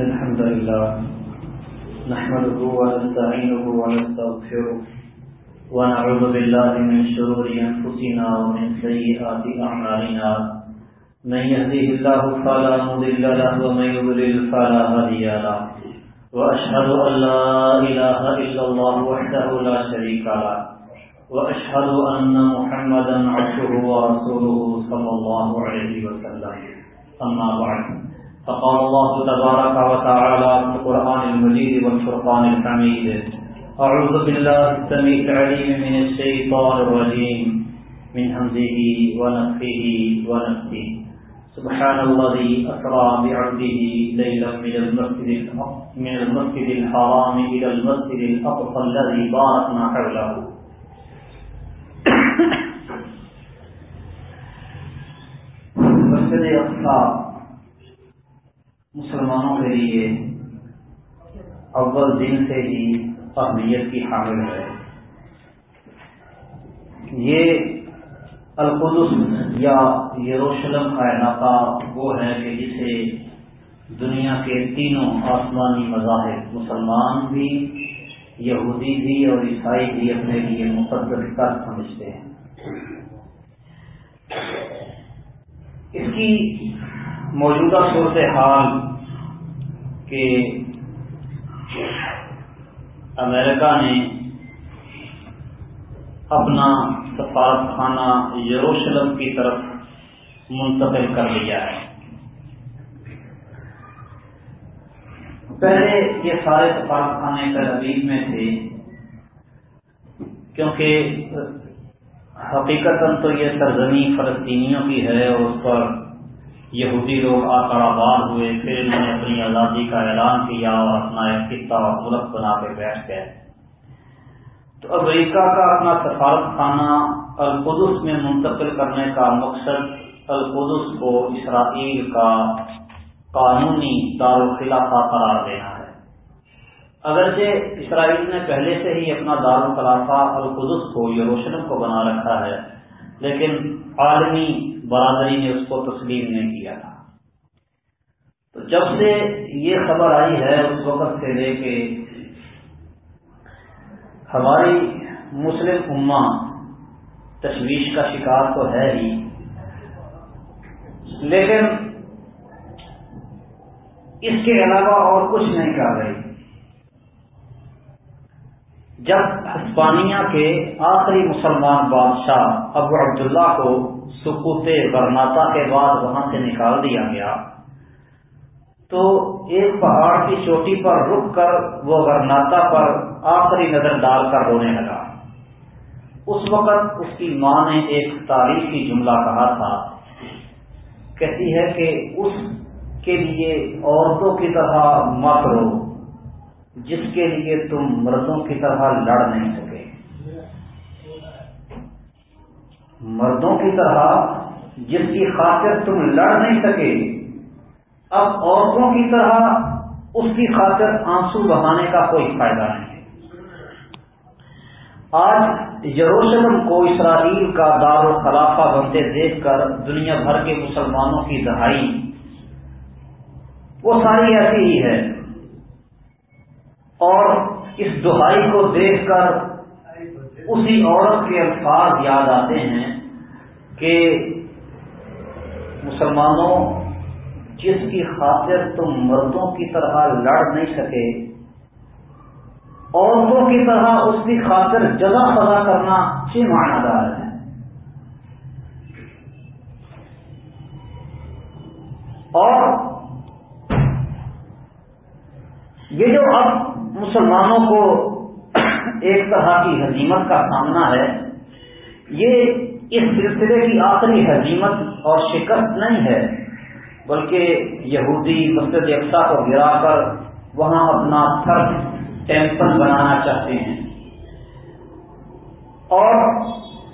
إن الحمد لله نحمده ونستعينه ونستغفره ونعوذ بالله من شرور أنفسنا ومن سيئات أعمالنا. من يهديه الله فلا مضل له ومن يضلل فلا هادي له. وأشهد أن لا إله إلا الله وحده لا شريك له. وأشهد أن محمدا عبده ورسوله صلى الله عليه وسلم. أما بعد. فقال الله تبارك وتعالى في القرآن المجيد والفرقان الحميد. أعوذ بالله السميع العليم من الشيطان الرجيم. من همزه ونفخه ونفسه سبحان الذي أسرى بعبده ليلا من المسجد من المسجد الحرام إلى المسجد الأقصى الذي باركنا حوله. مسجد اقصا مسلمانوں کے لیے اول دن سے ہی اہمیت کی حامل ہے۔ یہ القدس یا یروشلم کا علاقہ وہ ہے کہ جسے دنیا کے تینوں آسمانی مذاہب، مسلمان بھی، یہودی بھی اور عیسائی بھی اپنے لیے مقدس کر سمجھتے ہیں۔ اس کی موجودہ صورت حال کہ امریکہ نے اپنا سفارت خانہ یروشلم کی طرف منتقل کر لیا ہے۔ پہلے یہ سارے سفارت خانے تربیب میں تھے، کیونکہ حقیقت تو یہ سرزمین فلسطینیوں کی ہے اور اس پر یہودی لوگ آ کر آباد ہوئے، پھر انہوں نے اپنی آزادی کا اعلان کیا اور اپنا ایک خطہ اور ملک بنا کے بیٹھ گئے۔ تو امریکہ کا اپنا سفارت خانہ القدس میں منتقل کرنے کا مقصد القدس کو اسرائیل کا قانونی دارالخلافہ قرار دینا ہے۔ اگرچہ اسرائیل نے پہلے سے ہی اپنا دارالخلافہ القدس کو یروشلم کو بنا رکھا ہے، لیکن عالمی برادری نے اس کو تسلیم نہیں کیا تھا۔ تو جب سے یہ خبر آئی ہے اس وقت سے لے کے ہماری مسلم امہ تشویش کا شکار تو ہے ہی۔ لیکن اس کے علاوہ اور کچھ نہیں کر رہی۔ جب ہسپانیہ کے آخری مسلمان بادشاہ ابو عبداللہ کو سکوت برناتا کے بعد وہاں سے نکال دیا گیا۔ تو ایک پہاڑ کی چوٹی پر رک کر وہ برناتا پر آخری نظر ڈال کر رونے لگا۔ اس وقت اس کی ماں نے ایک تاریخی جملہ کہا تھا۔ کہتی ہے کہ اس کے لیے عورتوں کی طرح مت رو، جس کے لیے تم مردوں کی طرح لڑ نہیں سکے مردوں کی طرح جس کی خاطر تم لڑ نہیں سکے، اب عورتوں کی طرح اس کی خاطر آنسو بہانے کا کوئی فائدہ نہیں۔ آج یروشلم کو اسرائیل کا دار و خلافہ بنتے دیکھ کر دنیا بھر کے مسلمانوں کی دہائی۔ وہ ساری ایسی ہی ہے۔ اور اس دہائی کو دیکھ کر اسی عورت کے الفاظ یاد آتے ہیں کہ مسلمانوں جس کی خاطر تم مردوں کی طرح لڑ نہیں سکے، عورتوں کی طرح اس کی خاطر جگہ فضا کرنا اچھی معنی دار ہے۔ اور یہ جو اب مسلمانوں کو ایک طرح کی حزیمت کا سامنا ہے۔ یہ اس سلسلے کی آخری حزیمت اور شکست نہیں ہے، بلکہ یہودی مسجد اقسا کو گرا کر وہاں اپنا تھرڈ ٹیمپل بنانا چاہتے ہیں۔ اور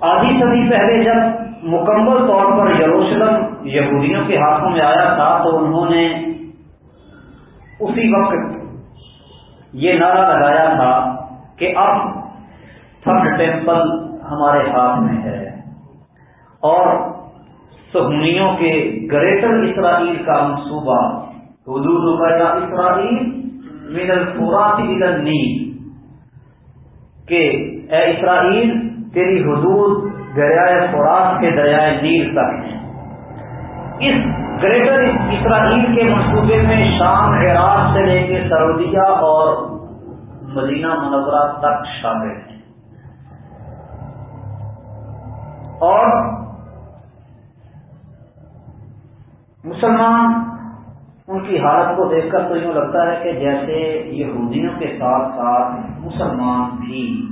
آدھی صدی پہلے جب مکمل طور پر یروشلم یہودیوں کے ہاتھوں میں آیا تھا، تو انہوں نے اسی وقت یہ نعرہ لگایا تھا کہ اب تھرڈ ٹیمپل ہمارے ہاتھ میں ہے اور سہونیوں کے گریٹر اسرائیل کا منصوبہ حدود کا اسرائیل من الفرات الى النیل کہ اے اسرائیل، تیری حدود دریائے فرات کے دریائے نیل تک ہیں۔ اس گریٹر اسرائیل کے منصوبے میں شام عراق سے لے کے سعودیہ اور مدینہ منورہ تک شامل ہیں۔ اور مسلمان ان کی حالت کو دیکھ کر تو یوں لگتا ہے کہ جیسے یہودیوں کے ساتھ ساتھ مسلمان بھی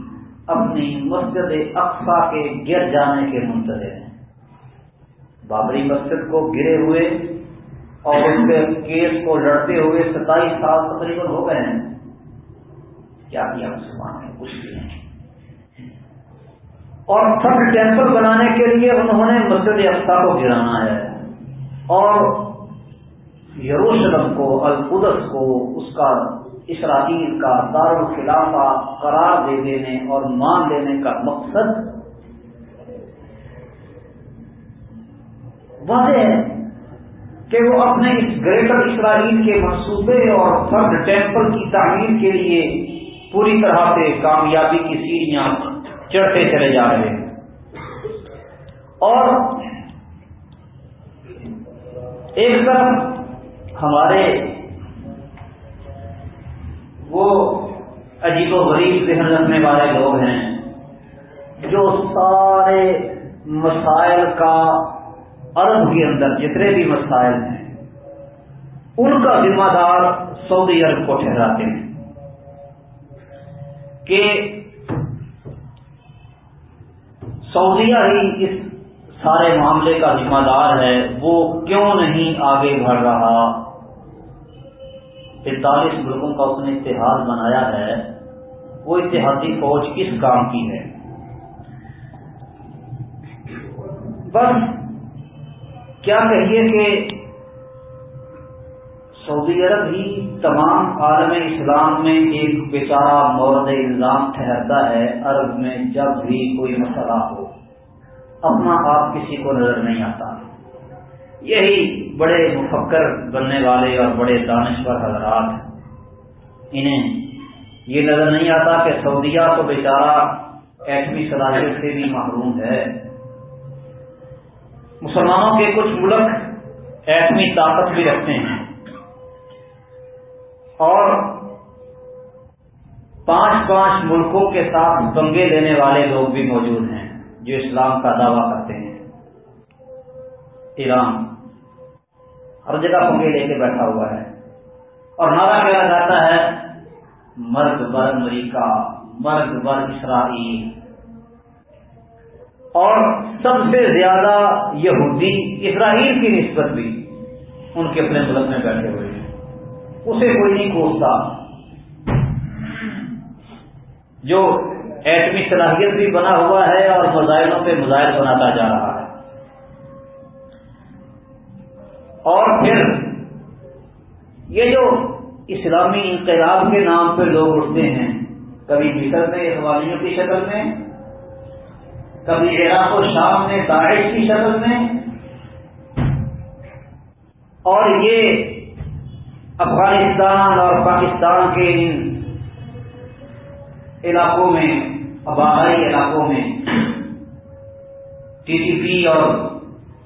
اپنی مسجد اقسا کے گر جانے کے منتظر ہیں۔ بابری مسجد کو گرے ہوئے اور اس کے کیس کو لڑتے ہوئے ستائیس سال تقریباً ہو گئے ہیں۔ کیا کیا مسلمان نے کچھ بھی نہیں اور تھرڈ ٹیمپل بنانے کے لیے انہوں نے مسجد اقسا کو گرانا ہے۔ اور یروشلم کو، القدس کو، اس کا، اسرائیل کا دارالخلافہ قرار دے دینے اور مان لینے کا مقصد۔ واضح ہے کہ وہ اپنے اس گریٹر اسرائیل کے منصوبے اور تھرڈ ٹیمپل کی تعمیر کے لیے پوری طرح سے کامیابی کی سیڑھیاں چڑھتے چلے جا رہے ہیں۔ اور ایک طرف ہمارے وہ عجیب و غریب ذہن رکھنے والے لوگ ہیں جو سارے مسائل کا عرب کے اندر جتنے بھی مسائل ہیں، ان کا ذمہ دار سعودی عرب کو ٹھہراتے ہیں۔ کہ سعودیہ ہی اس سارے معاملے کا ذمہ دار ہے، وہ کیوں نہیں آگے بڑھ رہا؟ پینتالیس ملکوں کا اس نے اتحاد بنایا ہے، وہ اتحادی فوج کس کام کی ہے؟ بس کیا کہیے کہ سعودی عرب ہی تمام عالم اسلام میں ایک بیچارہ مورد الزام ٹھہرتا ہے عرب میں جب بھی کوئی مسئلہ ہو۔ اپنا آپ کسی کو نظر نہیں آتا۔ یہی بڑے مفکر بننے والے اور بڑے دانشور حضرات انہیں یہ نظر نہیں آتا کہ سعودیہ تو بیچارہ ایٹمی صلاحیت سے بھی محروم ہے۔ مسلمانوں کے کچھ ملک ایٹمی طاقت بھی رکھتے ہیں۔ اور پانچ پانچ ملکوں کے ساتھ دنگے لینے والے لوگ بھی موجود ہیں جو اسلام کا دعویٰ کرتے ہیں۔ ایران ہر جگہ پنکھے لے کے بیٹھا ہوا ہے اور نعرہ کیا جاتا ہے مرد بر امریکہ مرد بر اسرائیل۔ اور سب سے زیادہ یہودی اسرائیل کی نسبت بھی ان کے اپنے ملک میں بیٹھے ہوئے ہیں۔ اسے کوئی نہیں کوستا جو ایٹمی صلاحیت بھی بنا ہوا ہے اور مزائلوں پہ مزائل بناتا جا رہا ہے۔ اور پھر یہ جو اسلامی انقلاب کے نام پہ لوگ اٹھتے ہیں، کبھی مصر میں اخوانیوں کی شکل میں، کبھی عراق و شام میں داعش کی شکل میں، اور یہ افغانستان اور پاکستان کے ان علاقوں میں، آبائی علاقوں میں ٹی ٹی پی اور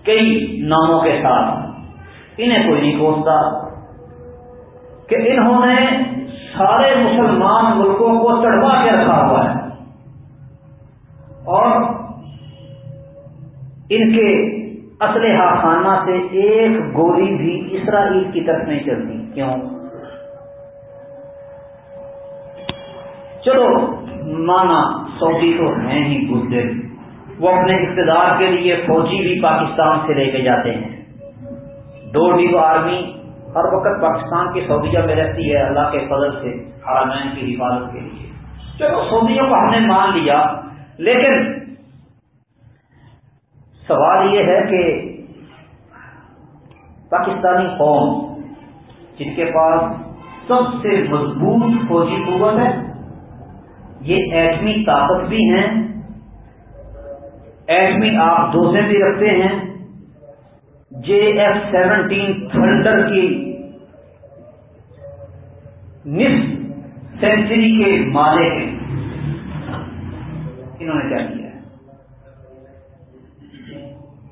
کئی ناموں کے ساتھ انہیں کوئی نہیں کوستا کہ انہوں نے سارے مسلمان ملکوں کو چڑھوا کے رکھا ہوا ہے اور ان کے اسلحہ خانہ سے ایک گولی بھی اسرائیل کی طرف نہیں چلتی۔ کیوں؟ چلو، مانا سعودی تو ہیں ہی بزدل وہ اپنے اقتدار کے لیے فوجی بھی پاکستان سے لے کے جاتے ہیں۔ دو ڈیو آرمی ہر وقت پاکستان کی سعودیہ میں رہتی ہے اللہ کے فضل سے حرامین کی حفاظت کے لیے۔ چلو، سعودیوں کو ہم نے مان لیا، لیکن سوال یہ ہے کہ پاکستانی قوم جن کے پاس سب سے مضبوط فوجی قوت ہے، یہ ایٹمی طاقت بھی ہیں، ایٹمی آپ دوسرے بھی رکھتے ہیں، جے ایف سیونٹین تھنڈر کی نصف سینچری کے مالے ہیں۔ انہوں نے کیا کیا؟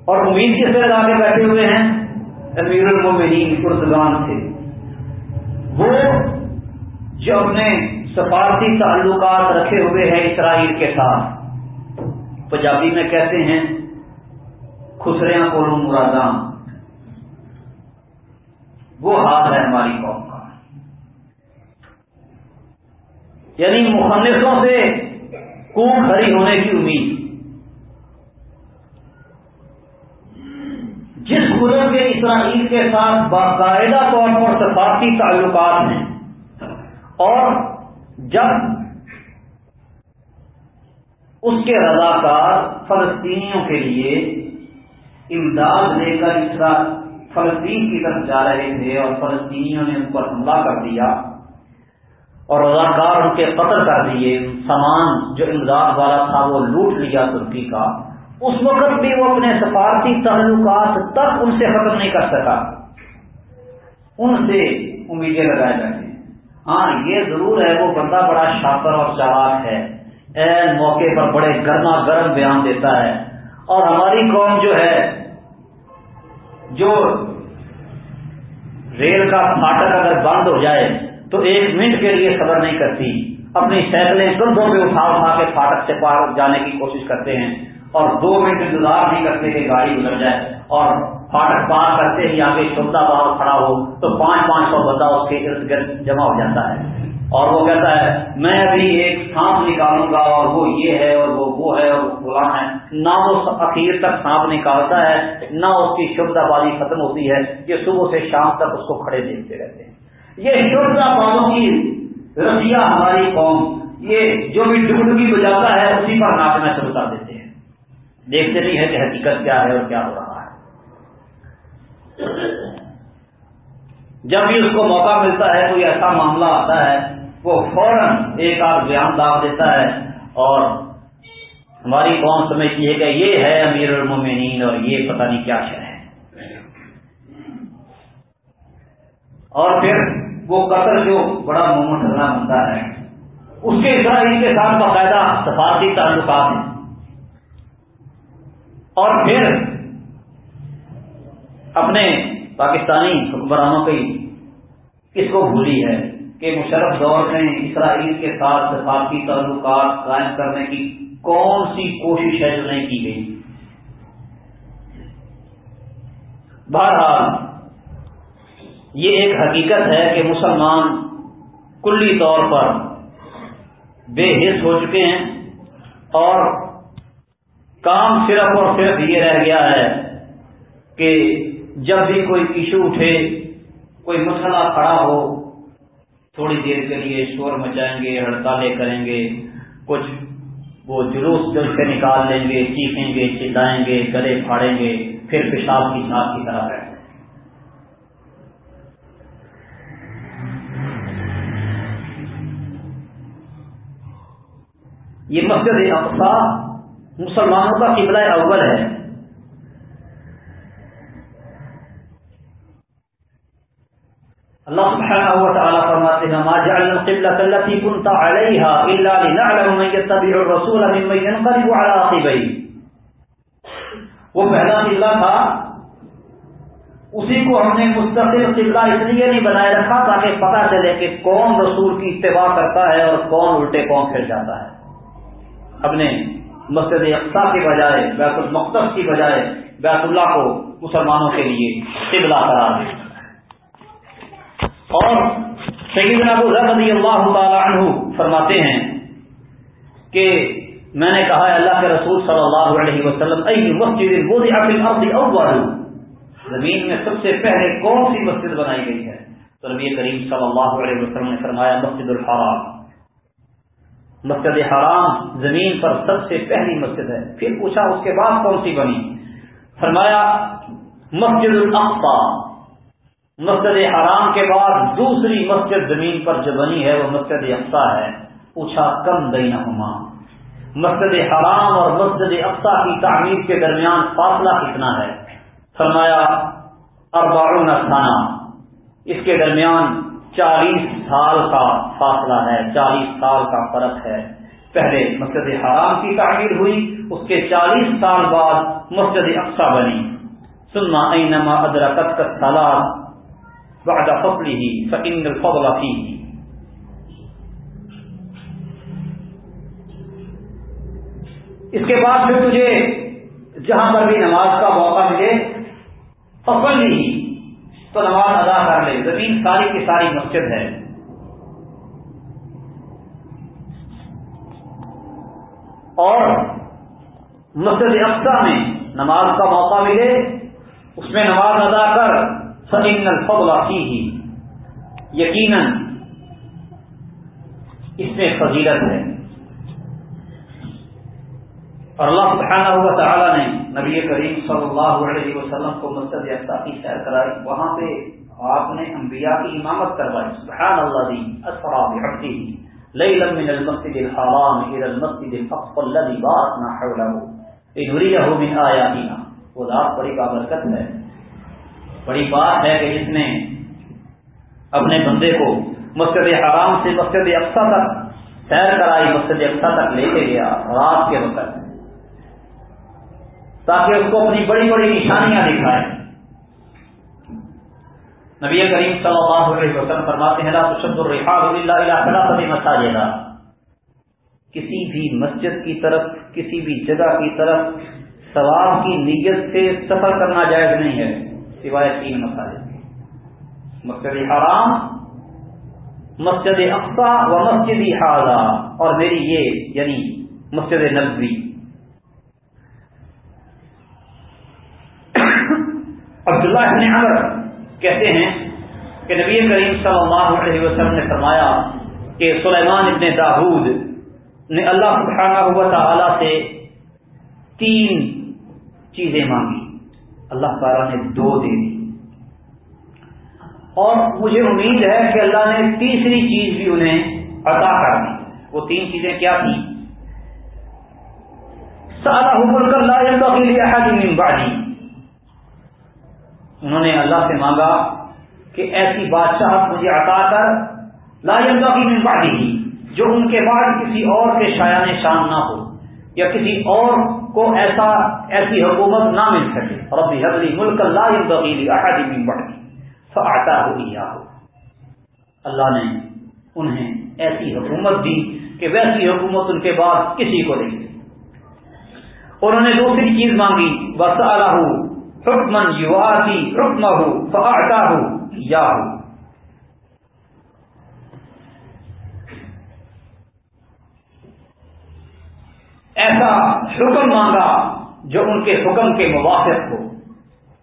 اور امید کے سر آگے بیٹھے ہوئے ہیں؟ امیر المومنین پرتگان سے۔ وہ جو اپنے سفارتی تعلقات رکھے ہوئے ہیں اسرائیل کے ساتھ۔ پنجابی میں کہتے ہیں خسریاں کو مراداں۔ وہ حال ہے ہماری قوم کا۔ یعنی مخنصوں سے کو کھڑی ہونے کی امید جس ملک کے اسرائیل کے ساتھ باقاعدہ طور پر سفارتی تعلقات ہیں۔ اور جب اس کے رضاکار فلسطینیوں کے لیے امداد لے کر اسرائیل فلسطین کی طرف جا رہے تھے اور فلسطینیوں نے ان پر حملہ کر دیا اور رضاکار ان کے قتل کر دیے سامان جو امداد والا تھا وہ لوٹ لیا ترکی کا۔ اس وقت بھی وہ اپنے سفارتی تعلقات تک ان سے ختم نہیں کر سکا۔ ان سے امیدیں لگائے جاتے ہیں۔ ہاں یہ ضرور ہے، وہ بندہ بڑا شاطر اور چالاک ہے۔ این موقع پر بڑے گرما گرم بیان دیتا ہے۔ اور ہماری قوم جو ہے، جو ریل کا پھاٹک اگر بند ہو جائے، تو ایک منٹ کے لیے صبر نہیں کرتی۔ اپنی سائیکلیں کندھوں پہ اٹھا اٹھا کے پھاٹک سے پار جانے کی کوشش کرتے ہیں۔ اور دو منٹ انتظار نہیں کرتے کہ گاڑی گزر جائے اور پھاٹک پار کرتے ہی آگے شدہ باہر کھڑا ہو تو پانچ پانچ سو بندہ اس کے ارد گرد جمع ہو جاتا ہے۔ اور وہ کہتا ہے، میں ابھی ایک سانپ نکالوں گا اور وہ یہ ہے اور وہ وہ ہے اور وہ ہے۔ نہ وہ اخیر تک سانپ نکالتا ہے، نہ اس کی شبدہ بازی ختم ہوتی ہے یہ صبح سے شام تک اس کو کھڑے دیکھتے رہتے ہیں۔ یہ شبدہ بازوں کی رسیا ہماری قوم، یہ جو بھی ڈبڈگی بجاتا ہے، اسی پر ناچنا شروع کر دیتے دیکھتے نہیں ہے کہ حقیقت کیا ہے اور کیا ہو رہا ہے۔ جب بھی اس کو موقع ملتا ہے، کوئی ایسا معاملہ آتا ہے، وہ فوراً ایک آدھ بیان داغ دیتا ہے اور ہماری قوم سمجھتی ہے کہ یہ ہے امیر المومنین اور یہ پتہ نہیں کیا شہر ہے۔ اور پھر وہ قطر جو بڑا محمد اللہ بنتا ہے، اس کے اسرائیل کے ساتھ باقاعدہ سفارتی تعلقات ہیں۔ اور پھر اپنے پاکستانی حکمرانوں کی کس کو بھولی ہے کہ مشرف دور میں اسرائیل کے ساتھ سفارتی تعلقات قائم کرنے کی کون سی کوشش ہے جو نہیں کی گئی؟ بہرحال، یہ ایک حقیقت ہے کہ مسلمان کلی طور پر بے حص ہو چکے ہیں اور کام صرف اور صرف یہ رہ گیا ہے کہ جب بھی کوئی ایشو اٹھے، کوئی مسئلہ کھڑا ہو، تھوڑی دیر کے لیے شور مچائیں گے، ہڑتالیں کریں گے، کچھ وہ جلوس دل سے نکال لیں گے، چیخیں گے، چلائیں گے، گلے پھاڑیں گے، پھر پیشاب کی ساتھ کی طرح رہیں یہ مسجد اقسا مسلمانوں کا قبلہ اول ہے۔ اللہ سبحانہ و تعالیٰ فرماتے ہیں، ما جعلنا القبلة التي كنت عليها الا لنعلم من يتبع الرسول ممن ينقلب على عقبيه. وہ پہلا قبلہ تھا۔ اسی کو ہم نے مستقل قبلہ اس لیے نہیں بنائے رکھا تاکہ پتہ چلے کہ کون رسول کی اتباع کرتا ہے اور کون الٹے کون پھر جاتا ہے۔ اپنے مسجد اقسا کے بجائے بیت المقدس کی بجائے بیت اللہ کو مسلمانوں کے لیے قبلہ قرار دے اور سیدنا ابو ذر رضی اللہ تعالی عنہ فرماتے ہیں کہ میں نے کہا ہے اللہ کے رسول صلی اللہ علیہ وسلم، ای مسجد الارض اول. زمین میں سب سے پہلے کون سی مسجد بنائی گئی ہے؟ تو نبی کریم صلی اللہ علیہ وسلم نے فرمایا، مسجد الحرام. مسجد حرام زمین پر سب سے پہلی مسجد ہے۔ پھر پوچھا اس کے بعد کون سی بنی؟ فرمایا، مسجد الاقصى مسجد حرام کے بعد دوسری مسجد زمین پر جو بنی ہے، وہ مسجد افسا ہے۔ پوچھا، کم دینا ہما مسجد حرام اور مسجد افسا کی تعمیر کے درمیان فاصلہ کتنا ہے؟ فرمایا، اربعون سانہ اس کے درمیان چالیس سال کا فاصلہ ہے، چالیس سال کا فرق ہے۔ پہلے مسجد حرام کی تعمیر ہوئی، اس کے چالیس سال بعد مسجد اقسا بنی۔ سننا اینما ادرکت کا سلاد بعد فصلی فإن الفضل فيه اس کے بعد پھر تجھے جہاں پر بھی نماز کا موقع ملے فصل ہی تو نماز ادا کر لے زمین ساری کی ساری مسجد ہے۔ اور مسجد افسا میں نماز کا موقع ملے۔ اس میں نماز ادا کر سلیم الفضل کی ہی یقیناً اس میں فضیلت ہے۔ اور اللہ سبحانہ ہوا تعالیٰ نے نبی کریم صلی اللہ علیہ وسلم کو مسجد افسا کی سیر کرائی، وہاں پہ آپ نے انبیاء کی امامت کروائی۔ سبحان اللہ دی، اسرا بحبدی لیلا من المسجد الحرام الى المسجد الاقصى الذي باركنا حوله لنريه من آیاتنا۔ وہ ذات بڑی بابرکت ہے۔ بڑی بات ہے کہ جس نے اپنے بندے کو مسجد حرام سے مسجد اقسا تک سیر کرائی، مسجد اقسا تک لے کے گیا۔ رات کے وقت تاکہ اس کو اپنی بڑی بڑی نشانیاں دکھائے نبی کریم صلی اللہ علیہ وسلم فرماتے ہیں تشد الرحاب مساجدہ کسی بھی مسجد کی طرف، کسی بھی جگہ کی طرف ثواب کی نیت سے سفر کرنا جائز نہیں ہے، سوائے تین مساجد۔ مسجد حرام، مسجد اقسا و مسجد حاضہ اور میری یہ یعنی مسجد نبوی۔ عبداللہ ابن عمر کہتے ہیں کہ نبی کریم صلی اللہ علیہ وسلم نے فرمایا کہ سلیمان ابن داود نے اللہ سبحانہ ہوا تعالی سے تین چیزیں مانگی اللہ تعالیٰ نے دو دے دی۔ اور مجھے امید ہے کہ اللہ نے تیسری چیز بھی انہیں عطا کر دی۔ وہ تین چیزیں کیا تھیں؟ سارا حکم کر لا من بعدی انہوں نے اللہ سے مانگا کہ ایسی بادشاہت مجھے عطا کر، لا کی من بعدی جو ان کے بعد کسی اور کے شایان شان نہ ہو یا کسی اور کو ایسا، ایسی حکومت نہ مل سکے۔ اور ابھی حضری ملک لا ينبغي احد من بعدی فاعطاه اياه اللہ نے انہیں ایسی حکومت دی کہ ویسی حکومت ان کے بعد کسی کو نہیں۔ انہوں نے دوسری چیز مانگی بس حکمن یواسی حکم ہو فاٹا ہو یا ہو ایسا حکم مانگا جو ان کے حکم کے موافق ہو۔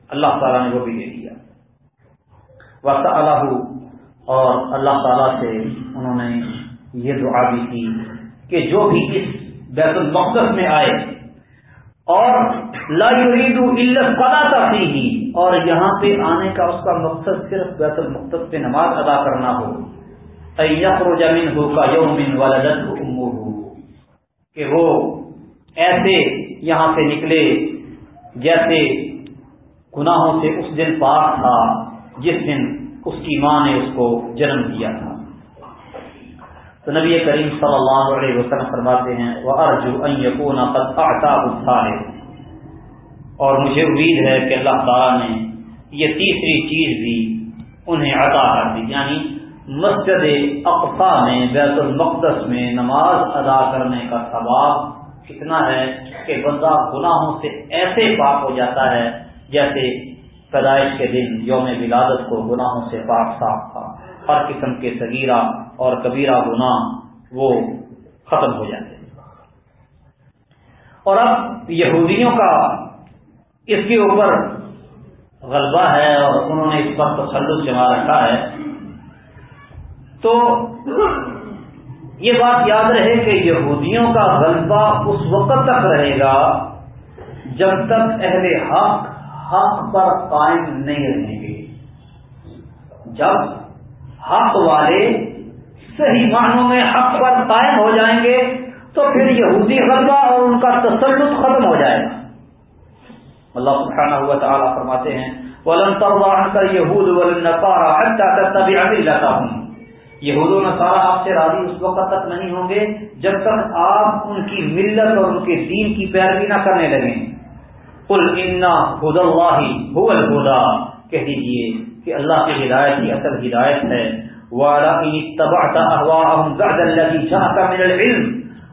اللہ تعالیٰ نے وہ بھی دے دیا۔ وقت اللہ اور اللہ تعالیٰ سے انہوں نے یہ دعا بھی کی کہ جو بھی اس بیت المقدس میں آئے اور لا يريد الا الصلاه فيه اور یہاں پہ آنے کا اس کا مقصد صرف بیت المقدس پہ نماز ادا کرنا ہو۔ یخرج منه كيوم ولدته امه کہ وہ ایسے یہاں سے نکلے جیسے گناہوں سے اس دن پاک تھا، جس دن اس کی ماں نے اس کو جنم دیا تھا۔ تو نبی کریم صلی اللہ علیہ وسلم فرماتے ہیں وہ ارجو یقون اور مجھے امید ہے کہ اللہ تعالیٰ نے یہ تیسری چیز بھی انہیں عطا کر دی یعنی مسجد اقفا میں، بیت المقدس میں نماز ادا کرنے کا ثواب کتنا ہے کہ بندہ گناہوں سے ایسے پاک ہو جاتا ہے جیسے پیدائش کے دن یوم ولادت کو گناہوں سے پاک، صاف تھا۔ ہر قسم کے صغیرہ اور کبیرہ گناہ وہ ختم ہو جاتے ہیں اور اب یہودیوں کا اس کے اوپر غلبہ ہے اور انہوں نے اس پر تسلط جما رکھا ہے۔ تو یہ بات یاد رہے کہ یہودیوں کا غلبہ اس وقت تک رہے گا جب تک اہل حق حق پر قائم نہیں رہیں گے۔ جب حق والے صحیح معنوں میں حق پر قائم ہو جائیں گے تو پھر یہودی غلبہ اور ان کا تسلط ختم ہو جائے گا۔ اللہ سبحانہ ہوا تعالیٰ فرماتے ہیں، ولن ترضى عنك اليهود یہود و نصارہ آپ سے راضی اس وقت تک نہیں ہوں گے جب تک آپ ان کی ملت اور ان کے دین کی پیروی نہ کرنے لگیں۔ کل انا خد اللہ الخدا کہہ دیجیے کہ اللہ کی ہدایت ہی اصل ہدایت ہے۔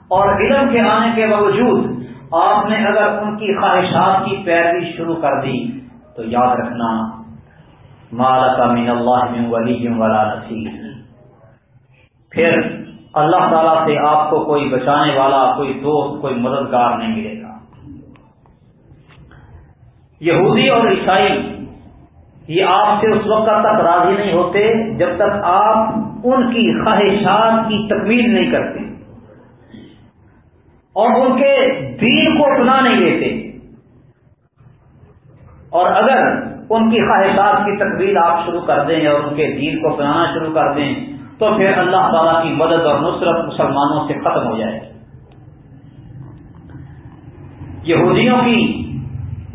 اور علم کے آنے کے باوجود آپ نے اگر ان کی خواہشات کی پیروی شروع کر دی، تو یاد رکھنا مالک من اللہ من ولی ولا نصیر پھر اللہ تعالی سے آپ کو کوئی بچانے والا، کوئی دوست، کوئی مددگار نہیں ملے گا۔ یہودی اور عیسائی یہ آپ سے اس وقت تک راضی نہیں ہوتے جب تک آپ ان کی خواہشات کی تکمیل نہیں کرتے اور ان کے دین کو اپنا نہیں لیتے اور اگر ان کی خواہشات کی تکمیل آپ شروع کر دیں اور ان کے دین کو اپنانا شروع کر دیں تو پھر اللہ تعالیٰ کی مدد اور نصرت مسلمانوں سے ختم ہو جائے یہودیوں کی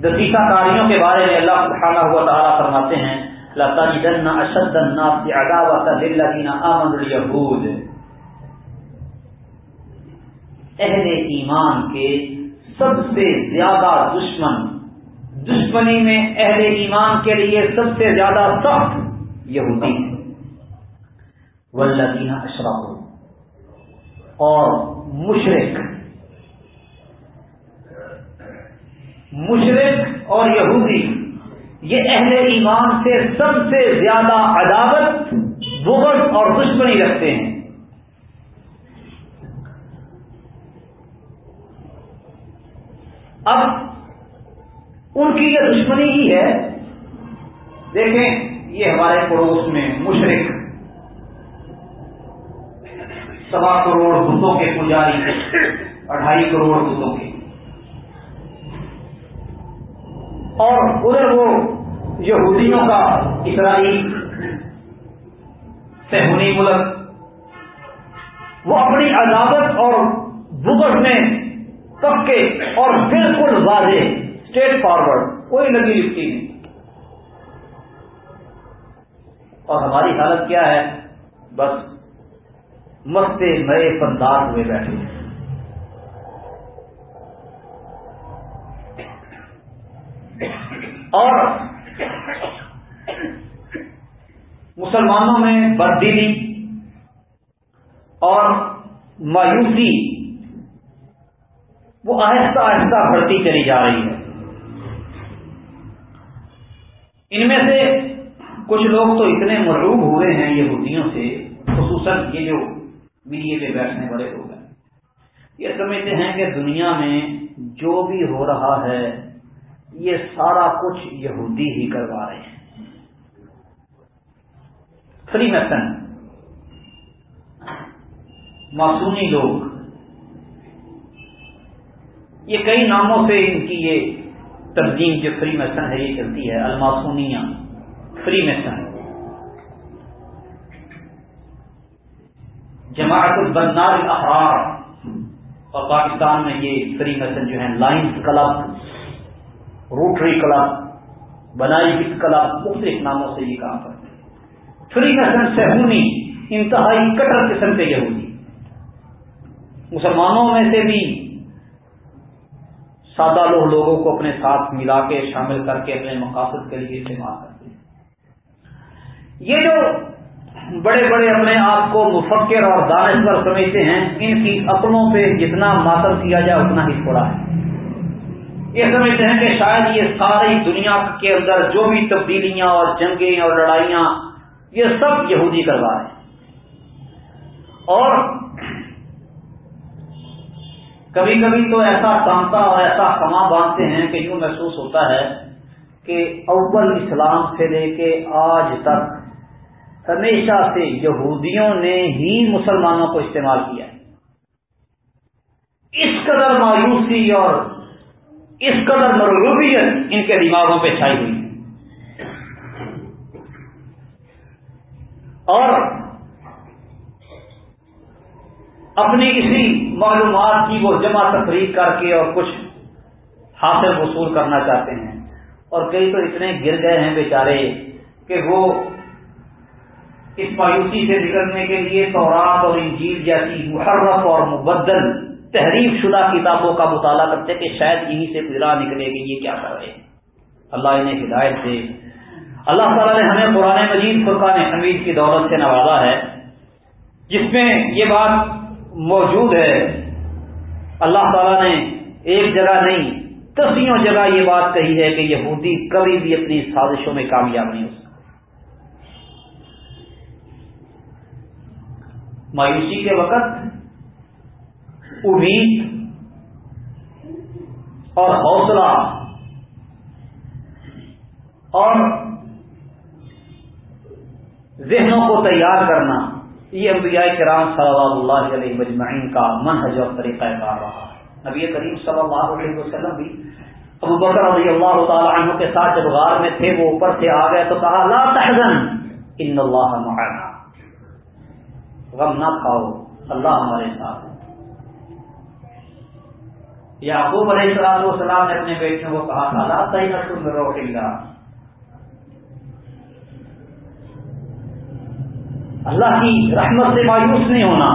دسیسہ کاریوں کے بارے میں اللہ سبحانہ ہوا تعالیٰ فرماتے ہیں لتا جن اشد الناس عداوت للذین آمنوا اہل ایمان کے سب سے زیادہ دشمن، دشمنی میں اہل ایمان کے لیے سب سے زیادہ سخت یہودی ہیں۔ ولدین اشرف اور مشرق مشرق اور یہودی، یہ اہل ایمان سے سب سے زیادہ عداوت، بغض اور دشمنی رکھتے ہیں۔ اب ان کی یہ دشمنی ہی ہے۔ دیکھیں، یہ ہمارے پڑوس میں مشرق۔ سوا کروڑ بتوں کے پجاری اڑھائی کروڑ بتوں کے۔ اور ادھر وہ یہودیوں کا اسرائیل سہونی ملک، وہ اپنی عداوت اور بغض میں پکے اور بالکل واضح اسٹیٹ فارورڈ کوئی لگی لکھتی نہیں۔ اور ہماری حالت کیا ہے؟ بس مستے نئے فندار ہوئے بیٹھے۔ اور مسلمانوں میں بددلی اور مایوسی وہ آہستہ آہستہ بڑھتی چلی جا رہی ہے۔ ان میں سے کچھ لوگ تو اتنے مرعوب ہوئے ہیں یہ سے، خصوصاً یہ جو میڈیا پہ بیٹھنے والے لوگ ہیں۔ یہ سمجھتے ہیں کہ دنیا میں جو بھی ہو رہا ہے، یہ سارا کچھ یہودی ہی کروا رہے ہیں۔ فری میسن معصومی لوگ۔ یہ کئی ناموں سے ان کی یہ تنظیم جو فری میسن ہے، یہ چلتی ہے الماسونیاں فری میسن جماعت البنار الاحرار۔ اور پاکستان میں یہ فری میسن جو ہیں، لائنز کلب، روٹری کلب، بنائی کلب، مختلف ناموں سے یہ کام کرتے فری میسن سہونی انتہائی کٹر قسم کے یہودی۔ مسلمانوں میں سے بھی سادہ لوگ لوگوں کو اپنے ساتھ ملا کے شامل کر کے اپنے مقاصد کے لیے استعمال کرتے ہیں۔ یہ جو بڑے بڑے اپنے آپ کو مفکر اور دانشور سمجھتے ہیں، ان کی عقلوں پہ جتنا ماتم کیا جائے اتنا ہی تھوڑا ہے۔ یہ سمجھتے ہیں کہ شاید یہ ساری دنیا کے اندر جو بھی تبدیلیاں اور جنگیں اور لڑائیاں یہ سب یہودی کروا رہے ہیں اور کبھی کبھی تو ایسا کامتا اور ایسا کما باندھتے ہیں کہ یوں محسوس ہوتا ہے کہ اول اسلام سے لے کے آج تک ہمیشہ سے یہودیوں نے ہی مسلمانوں کو استعمال کیا اس قدر مایوسی اور اس قدر مرغوبیت ان کے دماغوں پہ چھائی ہوئی اور اپنی کسی معلومات کی وہ جمع تفریح کر کے اور کچھ حاصل وصول کرنا چاہتے ہیں۔ اور کئی تو اتنے گر گئے ہیں بیچارے کہ وہ اس مایوسی سے نکلنے کے لیے تورات اور انجیل جیسی محرف اور مبدل تحریف شدہ کتابوں کا مطالعہ کرتے کہ شاید یہیں سے گزرا نکلے گی یہ کیا کر رہے ہیں۔ اللہ انہیں ہدایت دے۔ اللہ تعالیٰ نے ہمیں قرآن مجید، فرقان حمید کی دولت سے نوازا ہے، جس میں یہ بات موجود ہے۔ اللہ تعالیٰ نے ایک جگہ نہیں، تسیوں جگہ یہ بات کہی ہے کہ یہودی کبھی بھی اپنی سازشوں میں کامیاب نہیں ہو سکتا۔ مایوسی کے وقت امید اور حوصلہ اور ذہنوں کو تیار کرنا، یہ انبیاء کرام صلی اللہ علیہ مجمعین کا منحج اور طریقہ کار رہا ہے۔ نبی کریم صلی اللہ علیہ وسلم بھی ابو بکر رضی اللہ تعالی عنہ کے ساتھ جب غار میں تھے، وہ اوپر سے آ گئے تو کہا، لا تحزن، ان اللہ معنا۔ غم نہ کھاؤ، اللہ ہمارے ساتھ یعقوب علیہ السلام نے اپنے بیٹے کو کہا تھا، لا تحزن من روح اللہ۔ اللہ کی رحمت سے مایوس نہیں ہونا۔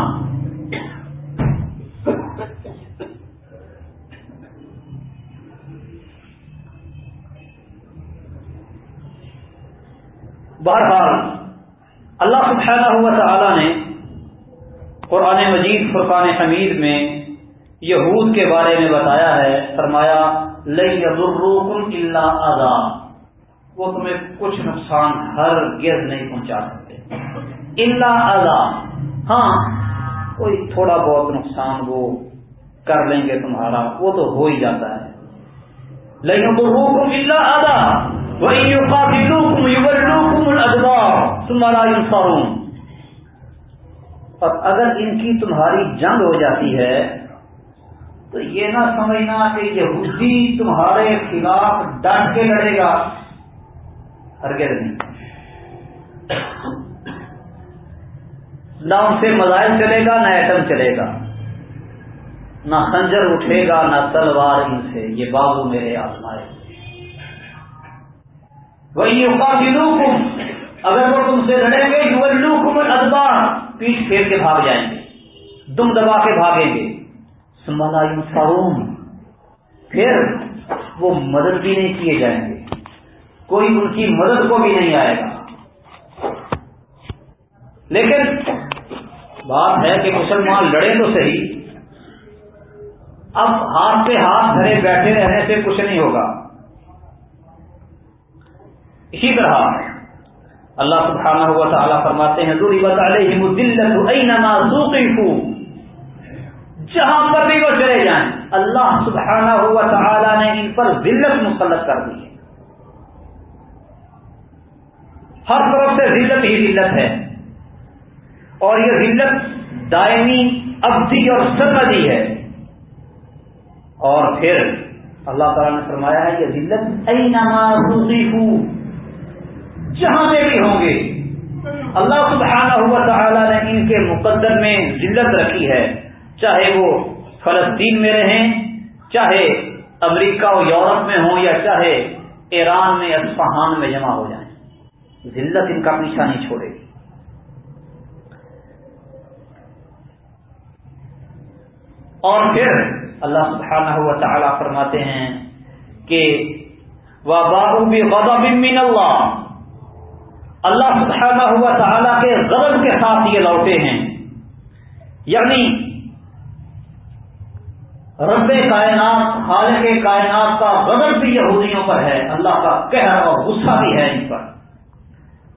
بہرحال، اللہ سبحانہ ہوا تعالی نے قرآن مجید، فرقان حمید میں یہود کے بارے میں بتایا ہے۔ فرمایا لئی ضرور اللہ آزاد وہ تمہیں کچھ نقصان ہر گرد نہیں پہنچا سکتے۔ اللہ ادا ہاں کوئی تھوڑا بہت نقصان وہ کر لیں گے تمہارا، وہ تو ہو ہی جاتا ہے۔ لیکن تو روکم اللہ ادا وہی کافی لوکم یوکم تمہارا انفاروں اور اگر ان کی تمہاری جنگ ہو جاتی ہے، تو یہ نہ سمجھنا کہ یہودی تمہارے خلاف ڈٹ کے لڑے گا۔ ہرگز نہیں۔ نہ ان سے مزائل چلے گا، نہ ایٹم چلے گا۔ نہ خنجر اٹھے گا، نہ تلوار ان سے، یہ بابو میرے آسمائے وہی کافی اگر وہ تم سے لڑیں گے یو لوکم ادبار پیٹ پھیر کے بھاگ جائیں گے، دم دبا کے بھاگیں گے۔ سمالا فروم پھر وہ مدد بھی نہیں کیے جائیں گے۔ کوئی ان کی مدد کو بھی نہیں آئے گا۔ لیکن بات ہے کہ مسلمان لڑے تو صحیح۔ اب ہاتھ پہ ہاتھ دھرے بیٹھے رہنے سے کچھ نہیں ہوگا۔ اسی طرح اللہ سبحانہ ہوا تعالیٰ فرماتے ہیں دوری جہاں پر بھی وہ چلے جائیں، اللہ سبحانہ ہوا تعالیٰ نے ان پر ذلت مسلط کر دی۔ ہے ہر طرف سے ذلت ہی ذلت ہے۔ اور یہ ذلت دائمی، ابدی اور سرمدی ہے۔ اور پھر اللہ تعالیٰ نے فرمایا ہے کہ ذلت ہوں جہاں میں بھی ہوں گے۔ اللہ سبحانہ ہوا تعالیٰ نے ان کے مقدر میں ذلت رکھی ہے۔ چاہے وہ فلسطین میں رہیں، چاہے امریکہ اور یورپ میں ہوں، یا چاہے ایران میں، اصفہان میں جمع ہو جائیں۔ ذلت ان کا پیچھا نہیں چھوڑے گی۔ اور پھر اللہ سبحانہ ہوا تعالیٰ فرماتے ہیں کہ بابو بھی غذا اللہ اللہ سبحانہ ہوا تعالیٰ کے غضب کے ساتھ یہ لوٹے ہیں۔ یعنی رب کائنات، خالق کائنات کا غضب بھی یہودیوں پر ہے، اللہ کا قہر اور غصہ بھی ہے ان پر۔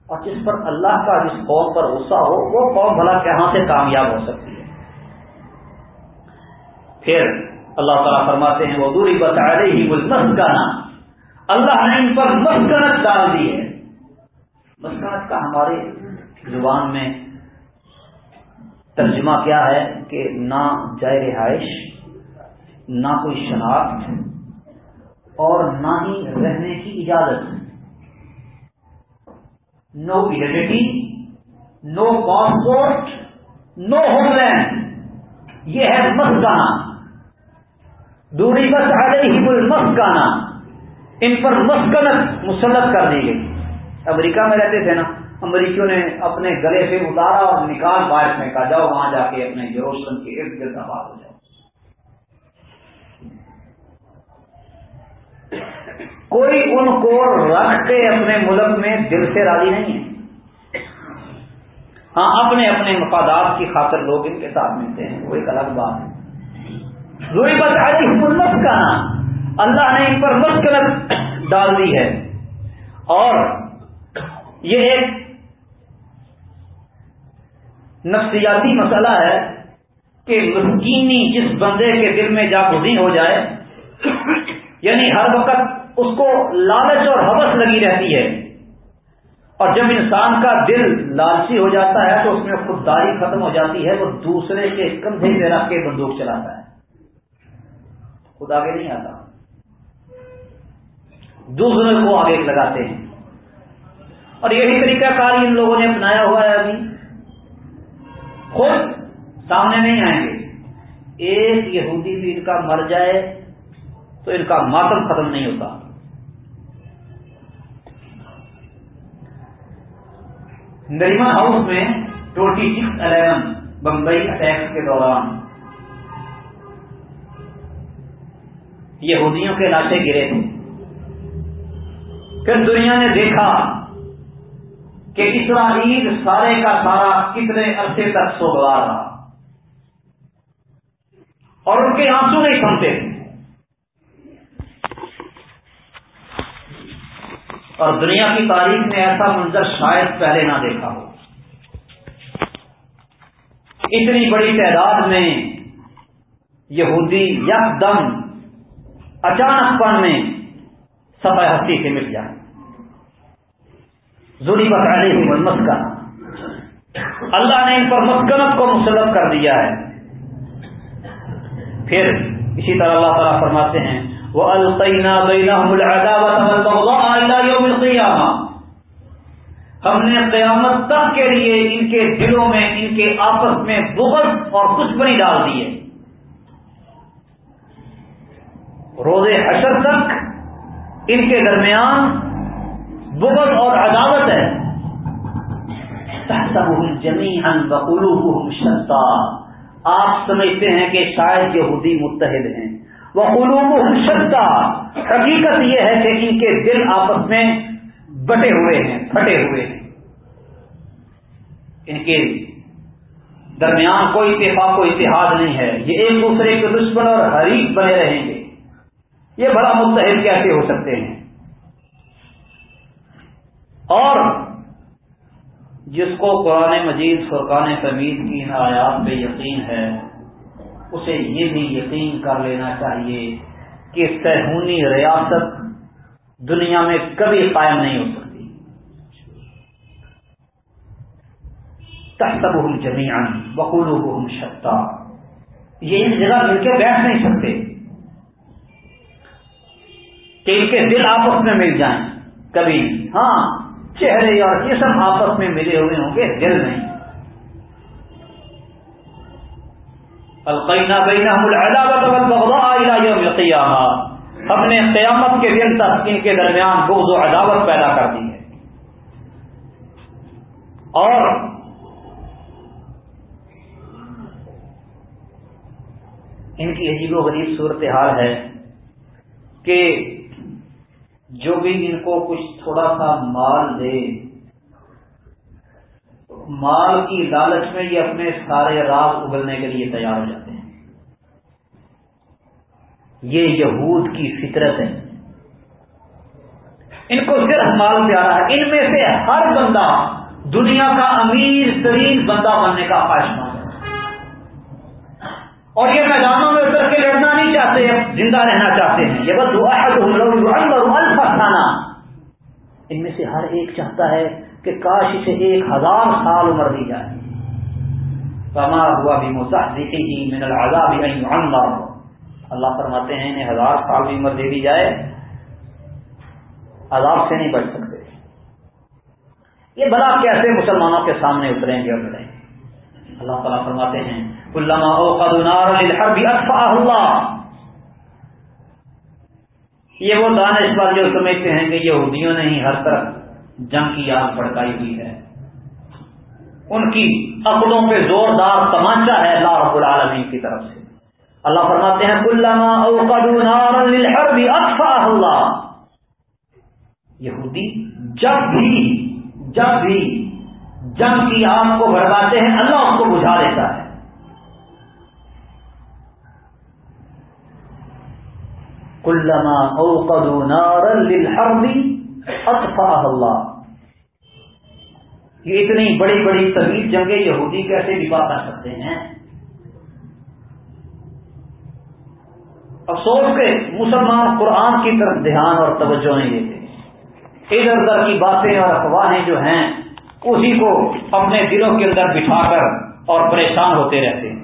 اور جس پر اللہ کا جس قوم پر غصہ ہو، وہ قوم بھلا کہاں سے کامیاب ہو سکتی ہے؟ پھر اللہ تعالیٰ فرماتے ہیں وہ دوری بتا ہی وہ مسکانا اللہ نے ان پر مسکنت ڈال دی ہے۔ مسکنت کا ہمارے زبان میں ترجمہ کیا ہے کہ نہ جائے رہائش، نہ کوئی شناخت اور نہ ہی رہنے کی اجازت۔ نو ایڈیٹی no passport no homeland یہ ہے مسکانا دوری بس ہی بل مسکانا ان پر مسکنت مسلط کر دی گئی۔ امریکہ میں رہتے تھے نا، امریکیوں نے اپنے گلے سے اتارا اور نکال باہر پھینکا، جاؤ وہاں جا کے اپنے جروسلم کے ارد گرد آباد ہو جاؤ۔ کوئی ان کو رکھ کے اپنے ملک میں دل سے راضی نہیں ہے۔ ہاں اپنے اپنے مفادات کی خاطر لوگ ان کے ساتھ ملتے ہیں، وہ ایک الگ بات ہے۔ روئی بات آئی حکومت کا نام۔ اللہ نے ان پر مسکرت ڈال دی ہے۔ اور یہ ایک نفسیاتی مسئلہ ہے کہ مسکینی جس بندے کے دل میں جا ہو جائے یعنی ہر وقت اس کو لالچ اور حوث لگی رہتی ہے۔ اور جب انسان کا دل لالچی ہو جاتا ہے تو اس میں خودداری ختم ہو جاتی ہے، وہ دوسرے کے کندھے پہ رکھ کے بندوق چلاتا ہے۔ خود آگے نہیں آتا۔ دوسرے کو آگے لگاتے ہیں۔ اور یہی طریقہ کار ان لوگوں نے اپنایا ہوا ہے ابھی۔ خود سامنے نہیں آئیں گے۔ ایک یہودی بھی ان کا مر جائے تو ان کا ماتم ختم نہیں ہوتا۔ نریمن ہاؤس میں twenty six eleven Bombay attack کے دوران یہودیوں کے لاشیں گرے۔ تھے پھر دنیا نے دیکھا کہ اسرائیل سارے کا سارا کتنے عرصے تک سوگوار رہا۔ اور ان کے آنسو نہیں تھمتے۔ اور دنیا کی تاریخ میں ایسا منظر شاید پہلے نہ دیکھا ہو۔ اتنی بڑی تعداد میں یہودی یک دم اچانک پن میں سفید ہستی سے مٹ جائیں ضروری بتانے کی منمت کا اللہ نے ان پر مسکنت کو مسلط کر دیا ہے۔ پھر اسی طرح اللہ تعالیٰ فرماتے ہیں وہ القینہ ہم نے قیامت تک کے لیے ان کے دلوں میں، ان کے آپس میں بغض اور کچھ بنی ڈال دیے روز حشر تک ان کے درمیان بغض اور عداوت ہے۔ جمی ان شتا۔ آپ سمجھتے ہیں کہ شاید یہودی متحد ہیں۔ وہ قلوب شتا۔ حقیقت یہ ہے کہ ان کے دل آپس میں بٹے ہوئے ہیں، پھٹے ہوئے ہیں۔ ان کے درمیان کوئی اتفاق و اتحاد نہیں ہے۔ یہ ایک دوسرے کے دشمن اور حریف بنے رہیں گے۔ یہ بڑا متحد کیسے ہو سکتے ہیں؟ اور جس کو قرآن مجید، فرقان فمید کی ان آیات پہ یقین ہے، اسے یہ بھی یقین کر لینا چاہیے کہ سہونی ریاست دنیا میں کبھی قائم نہیں ہو سکتی۔ تحتب ہم جمیان بکول ہم شکتا یہ ان جگہ مل کے بیٹھ نہیں سکتے۔ کہ ان کے دل آپس میں مل جائیں۔ کبھی ہاں چہرے اور جسم آپس میں ملے ہوئے ہوں گے، دل نہیں۔ القینہ بینا ہم نے قیامت کے دن تک ان کے درمیان بغض و عداوت پیدا کر دی ہے۔ اور ان کی عجیب و غریب صورتحال ہے کہ جو بھی ان کو کچھ تھوڑا سا مال دے، مال کی لالچ میں یہ اپنے سارے راز اگلنے کے لیے تیار ہو جاتے ہیں۔ یہ یہود کی فطرت ہے۔ ان کو صرف مال پیارا ہے۔ ان میں سے ہر بندہ دنیا کا امیر ترین بندہ بننے کا خواہش مند اور یہ میدانوں میں اتر کے لڑنا نہیں چاہتے، زندہ رہنا چاہتے ہیں۔ یہ بس دعا ہے کھانا۔ ان میں سے ہر ایک چاہتا ہے کہ کاش اسے ایک ہزار سال عمر دی جائے۔ کما ہوا بھی مساحی من العذاب اللہ فرماتے ہیں، انہیں ہزار سال بھی عمر دے دی جائے۔ عذاب سے نہیں بچ سکتے۔ یہ بلا کیسے مسلمانوں کے سامنے اتریں گے اور گے اللہ تعالیٰ فرماتے ہیں یہ وہ دانش پر جو سمجھتے ہیں کہ یہودیوں نے ہی ہر طرف جنگ کی آگ بھڑکائی ہوئی ہے۔ ان کی عقلوں پہ زوردار تمانچا ہے اللہ رب العالمین کی طرف سے۔ اللہ فرماتے ہیں اللہ۔ یہودی جب بھی جب بھی جنگ کی آگ کو بڑھواتے ہیں، اللہ اس کو بجھا دیتا ہے۔ کلما اوقدوا نارا للحرب اطفاها اللہ یہ اتنی بڑی بڑی طویل جنگیں یہودی کیسے دفاع کر سکتے ہیں؟ افسوس کے مسلمان قرآن کی طرف دھیان اور توجہ نہیں دیتے۔ ادھر ادھر کی باتیں اور افواہیں جو ہیں، اسی کو اپنے دلوں کے اندر بٹھا کر اور پریشان ہوتے رہتے ہیں۔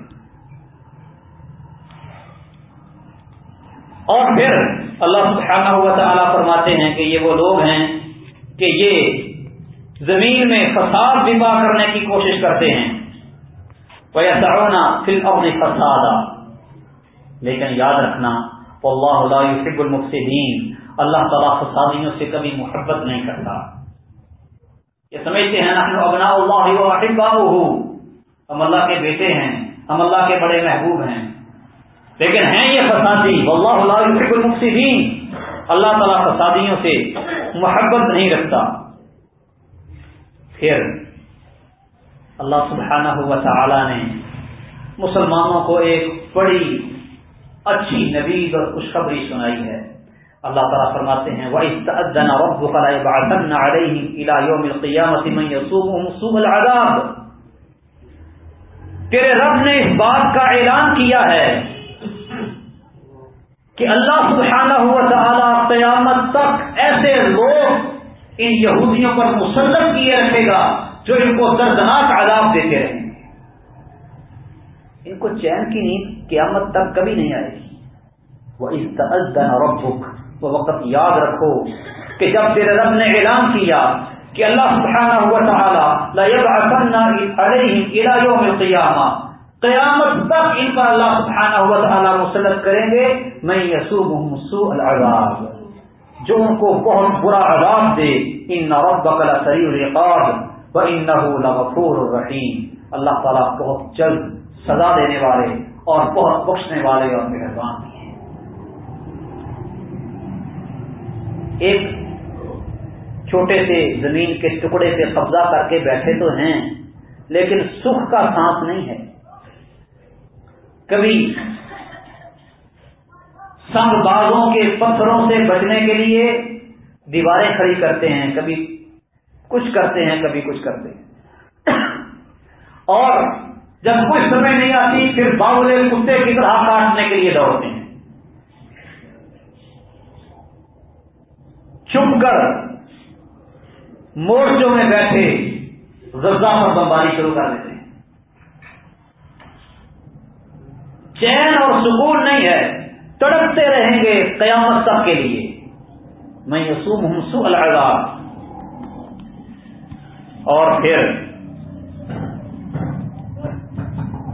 اور پھر اللہ سبحانہ ہوا تعالیٰ فرماتے ہیں کہ یہ وہ لوگ ہیں کہ یہ زمین میں فساد دفاع کرنے کی کوشش کرتے ہیں۔ پیسہ پھر اپنے فساد لیکن یاد رکھنا اللہ اللہ فک المفسدین اللہ تعالیٰ فسادیوں سے کبھی محبت نہیں کرتا۔ یہ سمجھتے ہیں، نحن ابنا اللہ ہم اللہ کے بیٹے ہیں، ہم اللہ کے بڑے محبوب ہیں۔ لیکن ہیں یہ فسادی اللہ اللہ المفسدین۔ اللہ تعالیٰ فسادیوں سے محبت نہیں رکھتا۔ پھر اللہ سبحانہ ہوا تعالی نے مسلمانوں کو ایک بڑی اچھی نبید اور خوشخبری سنائی ہے۔ اللہ تعالیٰ فرماتے ہیں تیرے رب نے اس بات کا اعلان کیا ہے۔ کہ اللہ سبحانہ ہوا تعالیٰ قیامت تک ایسے لوگ ان یہودیوں پر مسلط کیے رکھے گا جو ان کو دردناک عذاب دیتے رہیں گے۔ ان کو چین کی نیند قیامت تک کبھی نہیں آئے گی۔ وہ اس ربک وہ وقت یاد رکھو کہ جب تیرے رب نے اعلان کیا کہ اللہ سبحانہ ہوا تعالیٰ قیامت تک ان کا اللہ سبحانہ ہوا تعالیٰ مسلط کریں گے۔ میں یسوب مسو العذاب. جو ان کو بہت برا عذاب دے ان رب بکلا سری القاب و ان لغفور الرحیم اللہ تعالیٰ بہت جلد سزا دینے والے اور بہت بخشنے والے اور مہربان ہیں۔ ایک چھوٹے سے زمین کے ٹکڑے سے قبضہ کر کے بیٹھے تو ہیں، لیکن سکھ کا سانس نہیں ہے۔ کبھی سنگ بازوں کے پتھروں سے بچنے کے لیے دیواریں کھڑی کرتے ہیں، کبھی کچھ کرتے ہیں، کبھی کچھ کرتے ہیں۔ اور جب کچھ سمے نہیں آتی، پھر باولے کتے کی طرح کاٹنے کے لیے دوڑتے ہیں۔ چپ کر مورچوں میں بیٹھے غزہ پر بمباری شروع کر دیتے ہیں۔ چین اور سکون نہیں ہے۔ تڑپتے رہیں گے قیامت تک کے لیے۔ میں یسوم ہوں سو الگ اور پھر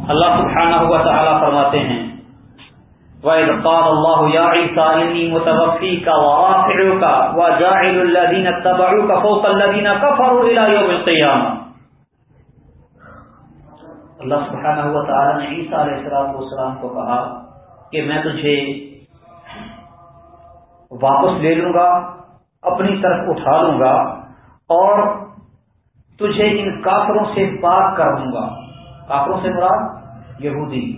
اللہ سبحانہ ہوا تعالیٰ فرماتے ہیں، وَإِذْ قَالَ اللَّهُ يَا عِيسَىٰ إِنِّي مُتَوَفِّيكَ وَرَافِعُكَ وَجَاعِلُ الَّذِينَ اتَّبَعُوكَ فَوْقَ الَّذِينَ كَفَرُوا إِلَىٰ يَوْمِ الْقِيَامَةِ۔ اللہ سبحانہ ہوا تعالیٰ نے عیسیٰ علیہ السلام کو کہا کہ میں تجھے واپس لے لوں گا، اپنی طرف اٹھا لوں گا اور تجھے ان کافروں سے پاک کر دوں گا۔ کافروں سے مراد یہودی۔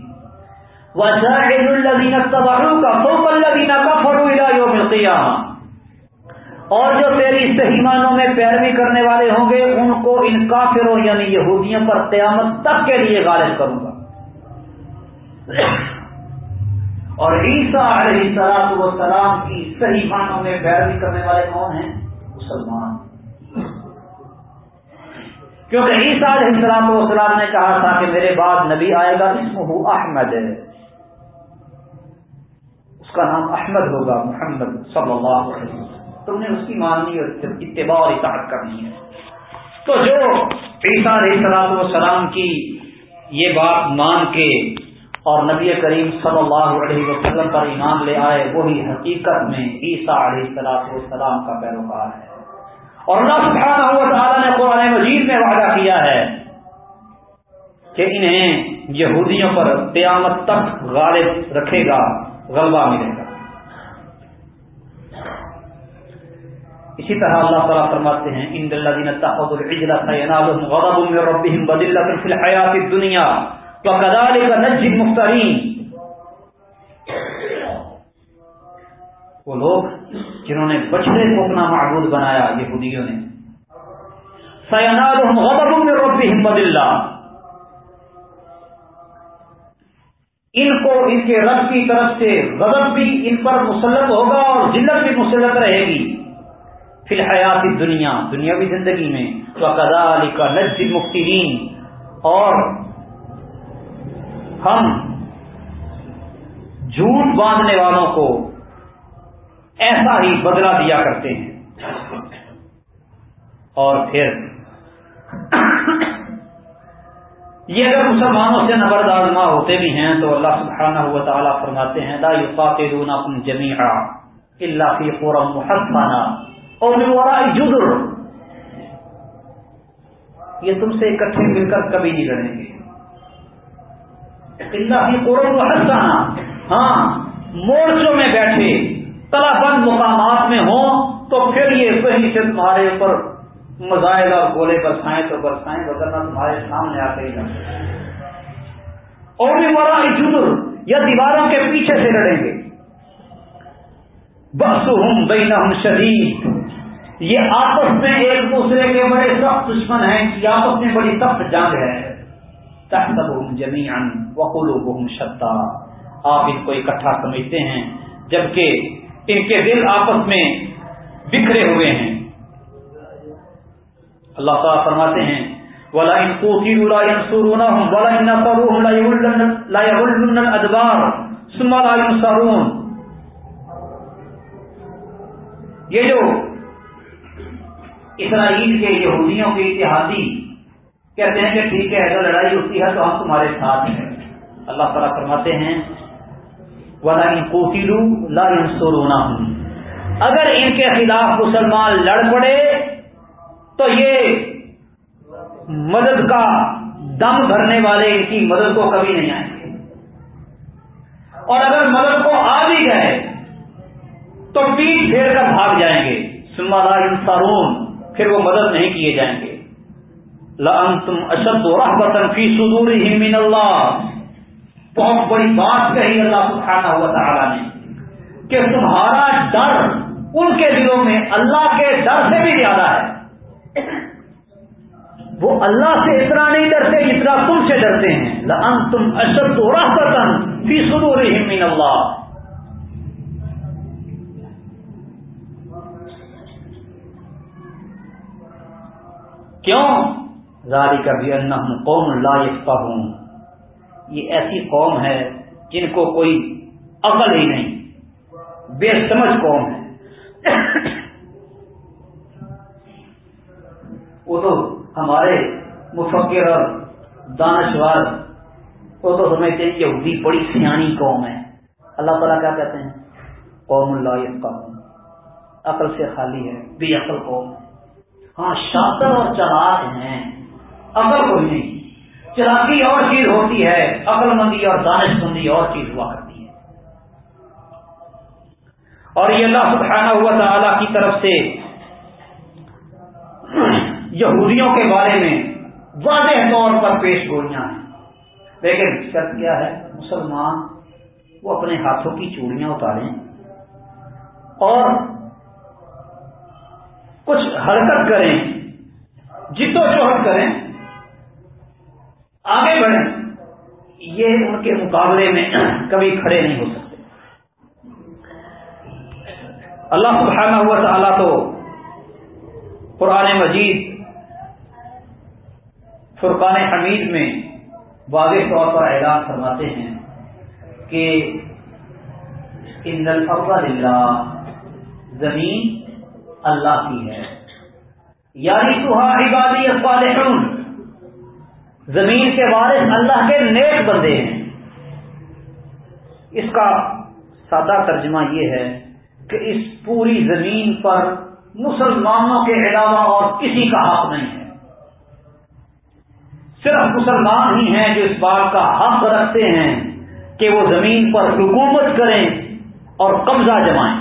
اور جو تیری صحیحمانوں میں پیروی کرنے والے ہوں گے، ان کو ان کافروں یعنی یہودیوں پر قیامت تک کے لیے غالب کروں گا۔ اور عیسیٰ علیہ سلام و سلام کی صحیح معنوں میں پیروی کرنے والے کون ہیں؟ مسلمان۔ کیونکہ عیسیٰ علیہ السلام و سلام نے کہا تھا کہ میرے بعد نبی آئے گا اسم احمد۔ ہے اس کا نام احمد ہوگا، محمد صلی اللہ علیہ وسلم۔ تم نے اس کی ماننی اور اتباع اور اطاعت کرنی ہے۔ تو جو عیسیٰ علیہ سلام وسلام کی یہ بات مان کے اور نبی کریم صلی اللہ علیہ وسلم پر ایمان لے آئے، وہی حقیقت میں عیسیٰ علیہ سلاط والسلام کا پیروکار ہے۔ اور اللہ سبحانہ ہوا تعالیٰ نے قرآن مجید میں وعدہ کیا ہے کہ انہیں یہودیوں پر قیامت تک غالب رکھے گا، غلبہ ملے گا۔ اسی طرح اللہ تعالیٰ فرماتے ہیں، ان الذين اتخذوا العجل سينالهم غضب من ربهم وذلة في الحياة الدنيا وكذلك نجزي المفترين وہ لوگ جنہوں نے بچڑے کو اپنا معبود بنایا، یہودیوں نے. سينالهم غضب من ربهم وذلة ان کو ان کے رب کی طرف سے غضب بھی ان پر مسلط ہوگا اور ذلت بھی مسلط رہے گی. فی الحیات دنیا دنیاوی زندگی میں. تو علی کا لج مفترین اور ہم جھوٹ باندھنے والوں کو ایسا ہی بدلا دیا کرتے ہیں۔ اور پھر یہ اگر مسلمانوں سے نبرد آزما ہوتے بھی ہیں تو اللہ سبحانہ ہوا تعالیٰ فرماتے ہیں، لا یقاتلونکم جمیعا الا فی قرم محسنہ۔ اور جدر۔ یہ تم سے اکٹھے مل کر کبھی نہیں لڑیں گے۔ اللہ حسانہ ہاں مورچوں میں بیٹھے تلا بند مقامات میں ہوں، تو پھر یہ صحیح سے تمہارے اوپر مزائل اور گولے برسائیں تو برسائیں وغیرہ تمہارے سامنے آتے ہی اور بھی بڑا جدر یا دیواروں کے پیچھے سے لڑیں گے۔ بس ہوں بین شدید یہ آپس میں ایک دوسرے کے بڑے سخت دشمن ہیں کہ آپس میں بڑی سخت جنگ ہے۔ تحسبهم جميعا وقلوبهم شتى۔ آپ ان کو اکٹھا سمجھتے ہیں، جبکہ ان کے دل آپس میں بکھرے ہوئے ہیں۔ اللہ تعالیٰ فرماتے ہیں ولا ان قوتلوا لا ينصرونهم ولا ان نصروهم لا يولن لا يولن الادبار ثم لا ينصرون۔ یہ جو اسرائیل کے یہودیوں کے اتحادی کہتے ہیں کہ ٹھیک ہے، اگر لڑائی ہوتی ہے تو ہم تمہارے ساتھ ہیں۔ اللہ تعالیٰ فرماتے ہیں ولا کوتیلو لا سورونا ہوں اگر ان کے خلاف مسلمان لڑ پڑے تو یہ مدد کا دم بھرنے والے ان کی مدد کو کبھی نہیں آئیں گے۔ اور اگر مدد کو آ بھی گئے تو پیٹ پھیر کر بھاگ جائیں گے۔ سما لا انسارون پھر وہ مدد نہیں کیے جائیں گے۔ لن تم اشد و رحبتن فی صدور من اللہ بہت بڑی بات کہی اللہ سبحانہ ہوا تعالیٰ نے کہ تمہارا ڈر ان کے دلوں میں اللہ کے ڈر سے بھی زیادہ ہے۔ وہ اللہ سے اتنا نہیں ڈرتے جتنا تم سے ڈرتے ہیں۔ لن تم اشد و رحبتن فی صدور من اللہ کیوں؟ زاری کا بھی قوم لا ہوں یہ ایسی قوم ہے جن کو کوئی عقل ہی نہیں، بے سمجھ قوم ہے۔ وہ تو ہمارے مفکر اور دانشور، وہ تو سمجھتے ہیں کہ بڑی سیانی قوم ہے۔ اللہ تعالیٰ کیا کہتے ہیں؟ قوم اللہ ہوں عقل سے خالی ہے، بے عقل قوم ہے۔ ہاں شاطر اور چلاک ہیں۔ عقل کوئی نہیں۔ چلاکی اور چیز ہوتی ہے عقل مندی اور دانش مندی اور چیز ہوا کرتی ہے۔ اور یہ اللہ سبحانہ ہوا تعالی کی طرف سے یہودیوں کے بارے میں واضح طور پر پیش گوئیاں ہیں۔ لیکن شرط کیا ہے؟ مسلمان وہ اپنے ہاتھوں کی چوڑیاں اتاریں اور کچھ حرکت کریں جتو جہد کریں۔ آگے بڑھیں۔ یہ ان کے مقابلے میں کبھی کھڑے نہیں ہو سکتے۔ اللہ سبحانہ ہوا تعالیٰ تو قرآن مجید، فرقان حمید میں واضح طور پر اعلان فرماتے ہیں کہ ان اللہ زمین اللہ کی ہے۔ یعنی سہا عبادی الصالحون زمین کے وارث اللہ کے نیک بندے ہیں۔ اس کا سادہ ترجمہ یہ ہے کہ اس پوری زمین پر مسلمانوں کے علاوہ اور کسی کا حق نہیں ہے۔ صرف مسلمان ہی ہیں جو اس بات کا حق رکھتے ہیں کہ وہ زمین پر حکومت کریں اور قبضہ جمائیں۔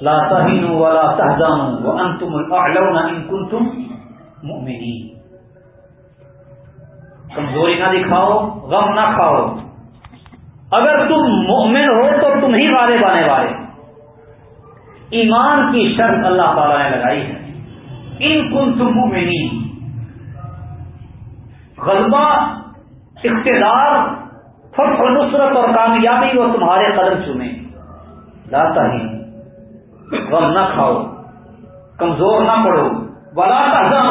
لا تهینوا ولا تحزنوا وانتم الاعلون ان کنتم مؤمنین کمزوری نہ دکھاؤ، غم نہ کھاؤ۔ اگر تم مؤمن ہو تو تم ہی والے بانے والے۔ ایمان کی شرط اللہ تعالی نے لگائی ہے۔ ان کن تم مؤمنین۔ غلبہ، اقتدار فتح نصرت اور کامیابی وہ تمہارے قدم چومے لاتا ہی غم نہ کھاؤ۔ کمزور نہ پڑو۔ بلا کا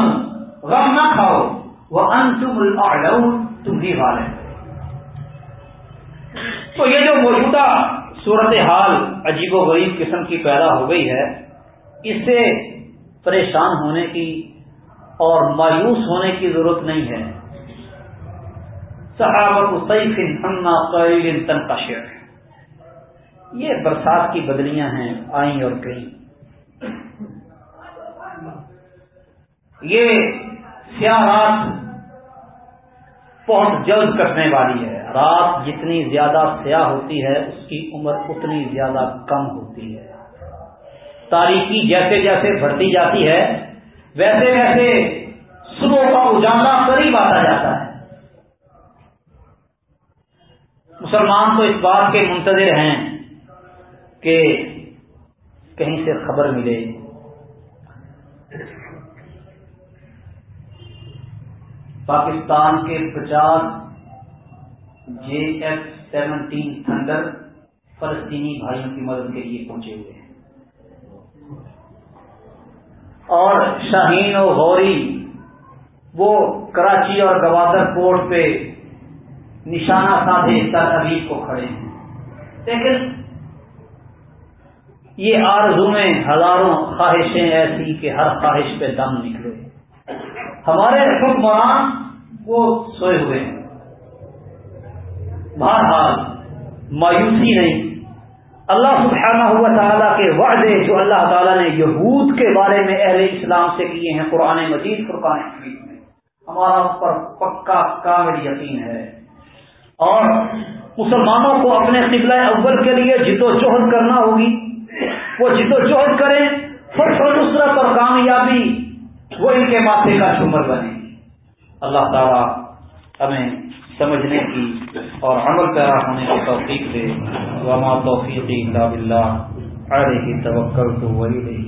غم نہ کھاؤ۔ وہ انتم الاعلون تم ہی والے تو یہ جو موجودہ صورت حال عجیب و غریب قسم کی پیدا ہو گئی ہے، اس سے پریشان ہونے کی اور مایوس ہونے کی ضرورت نہیں ہے۔ صحابت قیل تنقشر یہ برسات کی بدلیاں ہیں، آئیں اور گئیں۔ یہ سیاہ رات بہت جلد کٹنے والی ہے۔ رات جتنی زیادہ سیاہ ہوتی ہے، اس کی عمر اتنی زیادہ کم ہوتی ہے۔ تاریخی جیسے جیسے بڑھتی جاتی ہے، ویسے ویسے صبح کا اجالا قریب آتا جاتا ہے۔ مسلمان تو اس بات کے منتظر ہیں۔ کہ کہیں سے خبر ملے۔ پاکستان کے پچاس جے ایف سیونٹین تھنڈر فلسطینی بھائیوں کی مدد کے لیے پہنچے ہوئے ہیں۔ اور شاہین و غوری وہ کراچی اور گوادر پورٹ پہ نشانہ سادھے تل ابیب کو کھڑے ہیں۔ لیکن یہ آرزویں ہزاروں خواہشیں ایسی کہ ہر خواہش پہ دم نکلے۔ ہمارے حکمران وہ سوئے ہوئے ہیں۔ بہرحال، مایوسی نہیں۔ اللہ سبحانہ ہوا تعالیٰ کے وعدے جو اللہ تعالیٰ نے یہود کے بارے میں اہل اسلام سے کیے ہیں، قرآن مجید، فرقان حمید میں۔ ہمارا پر پکا کامل یقین ہے۔ اور مسلمانوں کو اپنے قبلہ اول کے لیے جد و جہد کرنا ہوگی۔ وہ جد و جہد کریں فرق و نصرت اور کامیابی، وہ ان کے ماتھے کا جھومر بنے۔ اللہ تعالیٰ ہمیں سمجھنے کی اور عمل پیرا ہونے کی توفیق دے۔ وما توفیقی اللہ علیہ ارے توکل تو وہی